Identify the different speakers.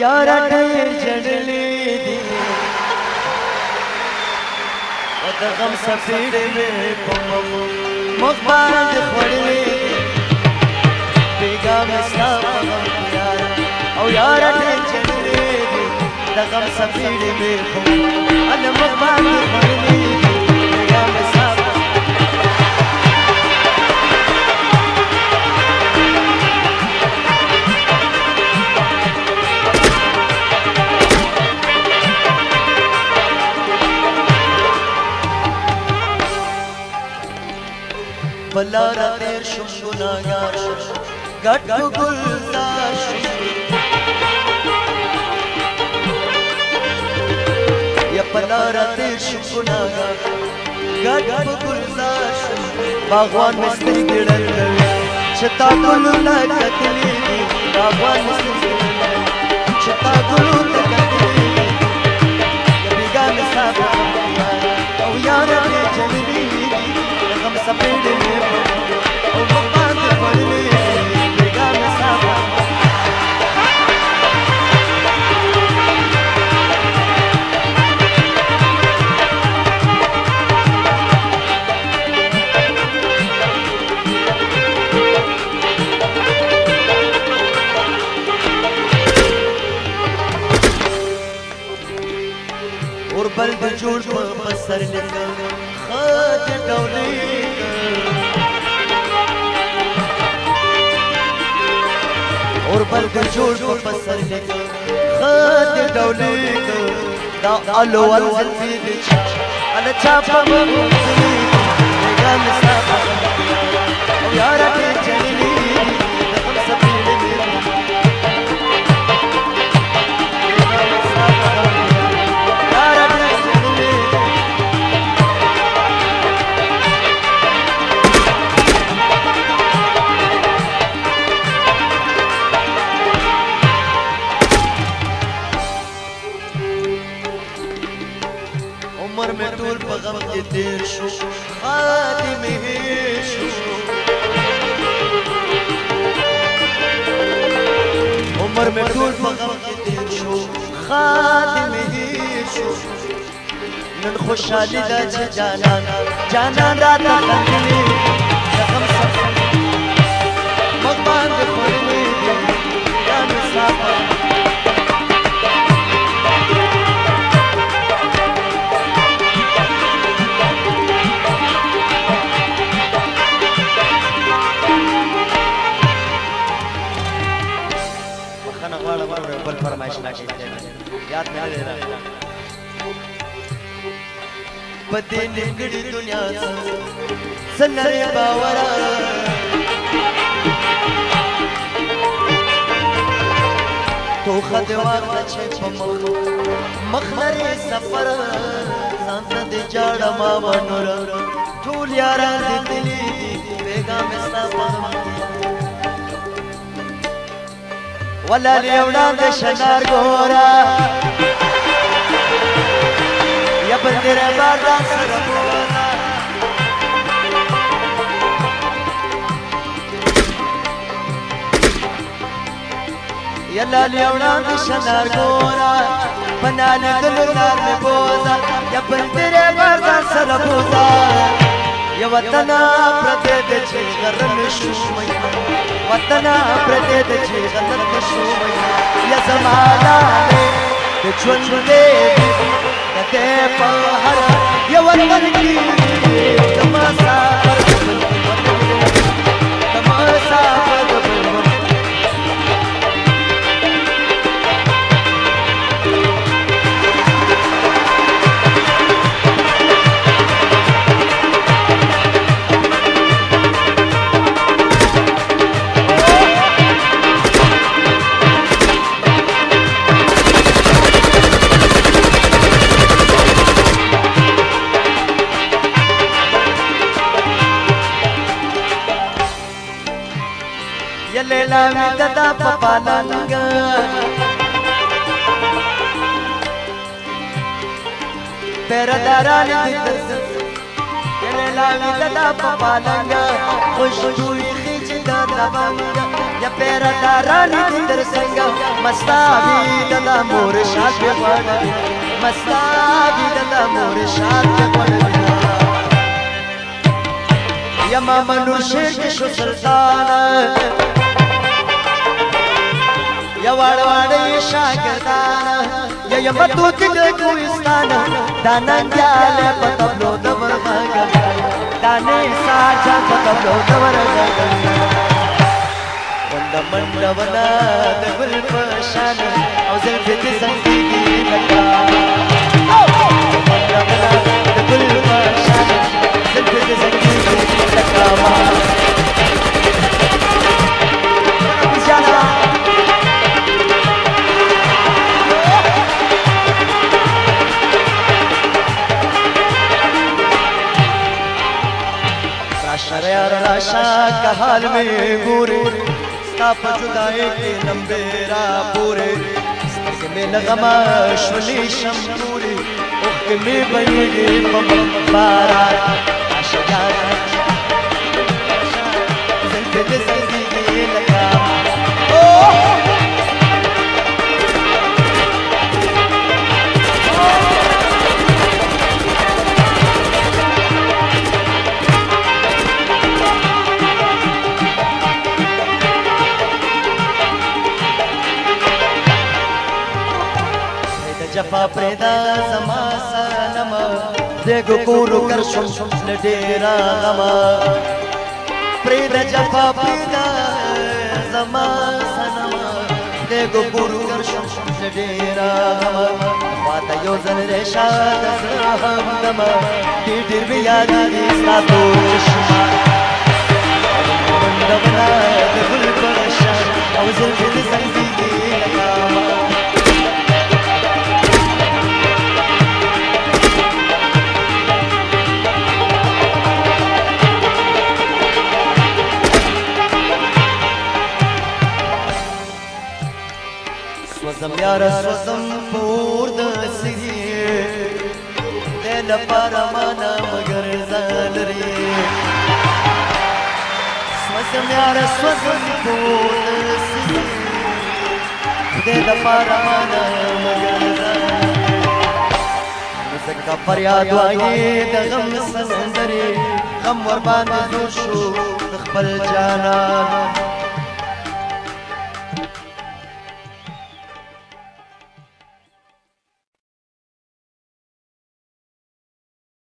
Speaker 1: یار ټیر جړلې دي او د غم سفید مې کوم مخ باندې خړلې بیګا مې ستا یار او یار ټیر جړلې دي د غم سفید مې کوم ان مخ باندې خړلې پلار تیر شم گناهگار شم گٹ و گلزار شم یا پلار تیر شم گناهگار گٹ و گلزار شم باغوان مستری گڑل کوي چې تا ګلونه کتلې دي باغوان مستری بل د جوړ په بسر لکه خاط ډولې اور بل د جوړ په بسر لکه خاط ډولې دا الو ول زید چا ال چا په مو زید ګام صاحب او یار ته چلی دشو خادم عمر مې ټول په غم شو خادم شو نن خوشحالي ده چې جانان جانان راته خندلې पर फरमाइश ना की याद में आ लेना पते निकड़ी दुनिया
Speaker 2: सन्नरे बावरा
Speaker 1: تو خدوان چې په مخ مخنره سفر ځان د جاړه ما ونور ټول یاران دې دلی بیگا مې ستا په ولر یوړان د شنار ګورا یا بندر بازار سره ګورا یا لال یوړان د شنار ګورا بنال دلدار مې بوزا یا بندر بازار سره بوزا یا وطن پردې د چې غرم شومه वतना प्रदेत छे संत सोमया यजमाना ले ते चुन ले ते पहर ये वतन की तमासा لیلا می ددا په پالنګ پر داران دې لیلا می ددا په پالنګ خوشبوئی خچ ددا بنګ یا پر داران دې در څنګه مستاوی ددا مور شاک وړ مستاوی ددا مور شاک وړ یما منو شیخ شو سلطان یا وړوړې شاګردان یا یا متو چې کوستان دانان جال په تبلو د ورغ دانه ساجا په تبلو د ورغ وند منډ ولا د ګل په شان او زل دې څنګه کې لگا منډ ولا د ګل په شان زل دې څنګه کې لگا अरे अरलाशा कहाल में घूरे साप जुदाई के लंबे पूरे में नगमा शुली शमपूरी उख में बनी बारा आशा پیدا زما سنم دګ کور کر شم لډیرا غما پرېد جفا پیدا زما سنم دګ کور کر شم لډیرا غما ماته یو زن رشاد زړه هم دم ډېر بیا دې ساتم سم یار سوزم پور د سګي دل پر مانا مگر زال ري سم یار سوزم پور د سګي دل پر مانا مگر زال زکه فریاد وایي د غم سندري غم ور باندې شو خپل جانان